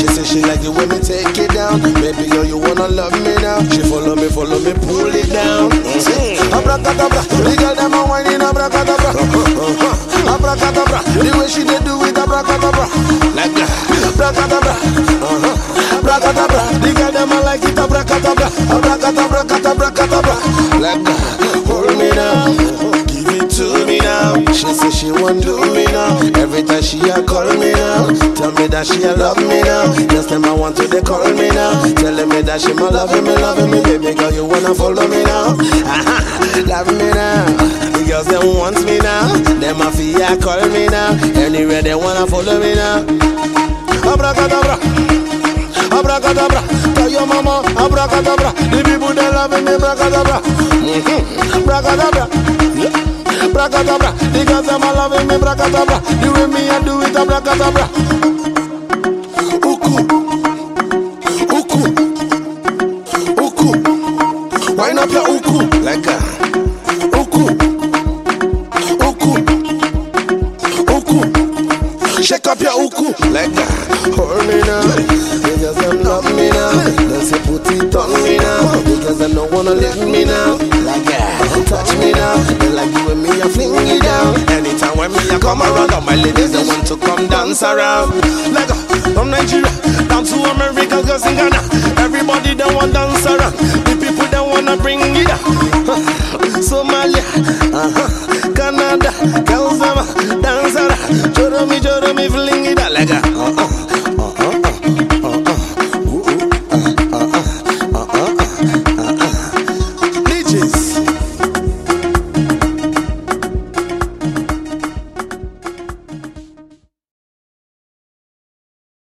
she say she like it when me take it down. Baby girl, you wanna love me now? She follow me, follow me, pull it down. See, abracadabra, the girl them a whining abracadabra. Abracadabra, the way she dey do it abracadabra, like that. Abracadabra, uh-huh. abracadabra, the girl them a like it abracadabra, abracadabra, She want do me now. Every time she a call me now, tell me that she a love me now. Just time I want to they call me now, telling me that she my loving me, loving me, baby girl you wanna follow me now, love me now. The girls them want me now, them a fia call me now. Anywhere they wanna follow me now. Abracadabra. Abracadabra, tell your mama, abracadabra. The people they loving me, abracadabra. Mm-hmm. Abracadabra. Abracadabra. The girls them a loving me, abracadabra. The way me I do it, abracadabra. Uku, uku, uku. Wind up your uku like a uku, uku, uku. Shake up your uku like a hold me now. Niggas them love me now. They say put it on me now. Niggas them don't wanna leave me now. come around. All my ladies, they want to come dance around. Lego, uh, from Nigeria, down to America, girls in Ghana. Everybody, they want dance around. The people, they wanna bring it uh, up. Somalia, uh-huh, Canada,